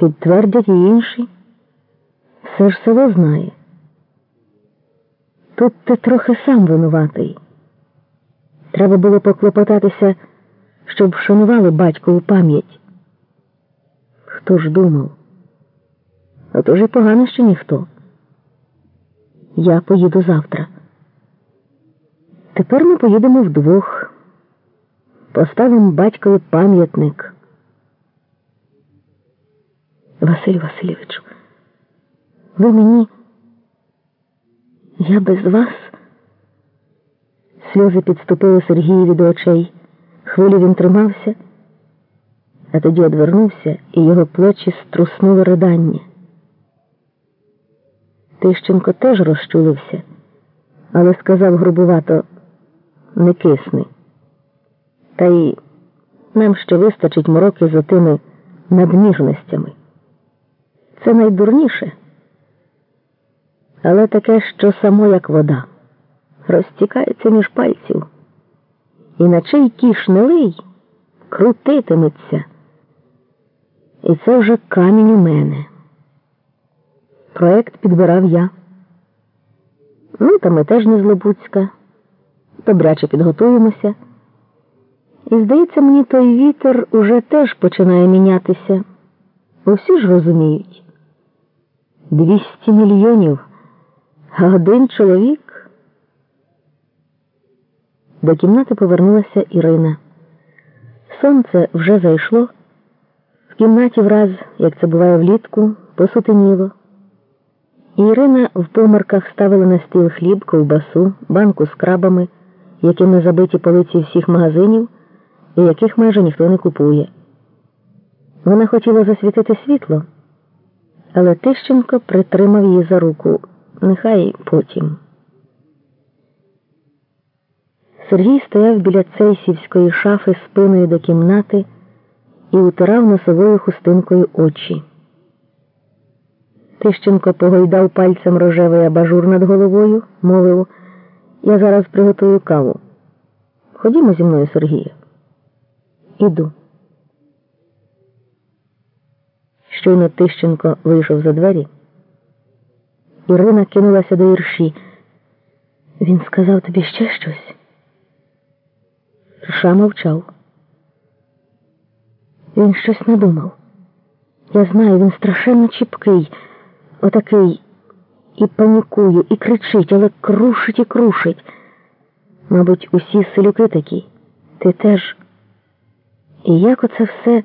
підтвердять і інші. Все ж село знає. Тут ти трохи сам винуватий. Треба було поклопотатися, щоб вшанували батькову пам'ять. Хто ж думав? А то ж і погано, що ніхто. Я поїду завтра. Тепер ми поїдемо вдвох. Поставимо батькові пам'ятник. Василь Васильовичу, ви мені, я без вас. Сльози підступили Сергієві до очей. Хвилю він тримався, а тоді одвернувся, і його плечі струснуло ридання. Тищенко теж розчулився, але сказав грубувато не кисни. Та й нам ще вистачить мороки за тими надмірностями. Це найдурніше, але таке, що само як вода, розтікається між пальців, і на чий кіш не крутитиметься. І це вже камінь у мене. Проект підбирав я. Ну, та ми теж не злобуцька. Добряче підготуємося. І, здається, мені той вітер уже теж починає мінятися. Усі ж розуміють. Двісті мільйонів, а один чоловік. До кімнати повернулася Ірина. Сонце вже зайшло. В кімнаті враз, як це буває влітку, посутеніло. Ірина в помарках ставила на стіл хліб, ковбасу, банку з крабами, якими забиті полиці всіх магазинів і яких майже ніхто не купує. Вона хотіла засвітити світло, але Тищенко притримав її за руку. Нехай потім. Сергій стояв біля цейсівської шафи спиною до кімнати і утирав носовою хустинкою очі. Тищенко погойдав пальцем рожевий абажур над головою, мовив Я зараз приготую каву. Ходімо зі мною, Сергію. Іду. Щойно Тищенко вийшов за двері. Ірина кинулася до Ірші. Він сказав тобі ще щось. Ірша мовчав. Він щось надумав. Я знаю, він страшенно чіпкий, отакий і панікує, і кричить, але крушить і крушить. Мабуть, усі селюки такі. Ти теж. І як оце все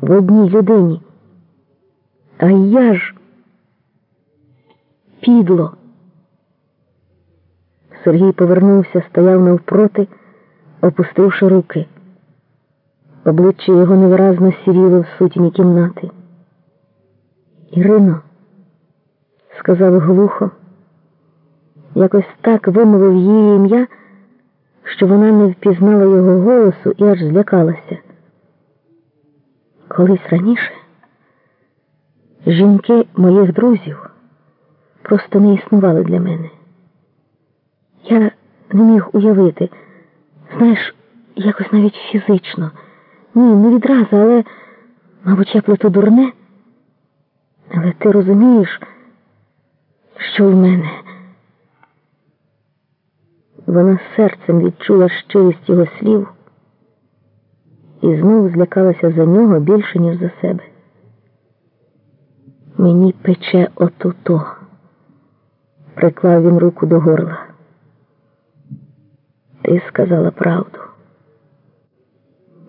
в одній людині? А я ж підло. Сергій повернувся, стояв навпроти, опустивши руки. Обличчя його невиразно сіріло в сутіні кімнати. Ірино, сказав глухо, якось так вимовив її ім'я що вона не впізнала його голосу і аж злякалася. Колись раніше жінки моїх друзів просто не існували для мене. Я не міг уявити, знаєш, якось навіть фізично. Ні, не відразу, але, мабуть, я плету дурне. Але ти розумієш, що в мене. Вона серцем відчула щирість його слів і знову злякалася за нього більше, ніж за себе. Мені пече отуто, приклав він руку до горла. Ти сказала правду.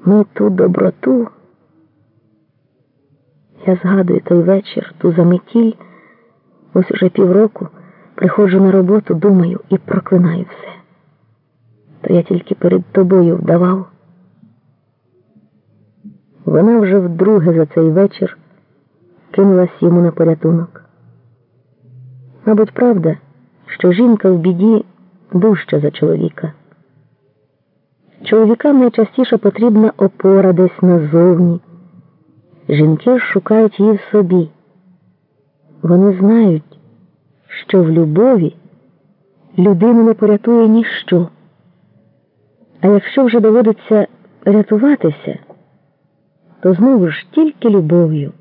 Ми ту доброту. Я згадую той вечір, ту заметіль, ось уже півроку приходжу на роботу, думаю і проклинаю все то я тільки перед тобою вдавав. Вона вже вдруге за цей вечір кинулась йому на порятунок. Мабуть, правда, що жінка в біді дужча за чоловіка. Чоловікам найчастіше потрібна опора десь назовні. Жінки ж шукають її в собі. Вони знають, що в любові людину не порятує ніщо. А якщо вже доводиться рятуватися, то знову ж тільки любов'ю.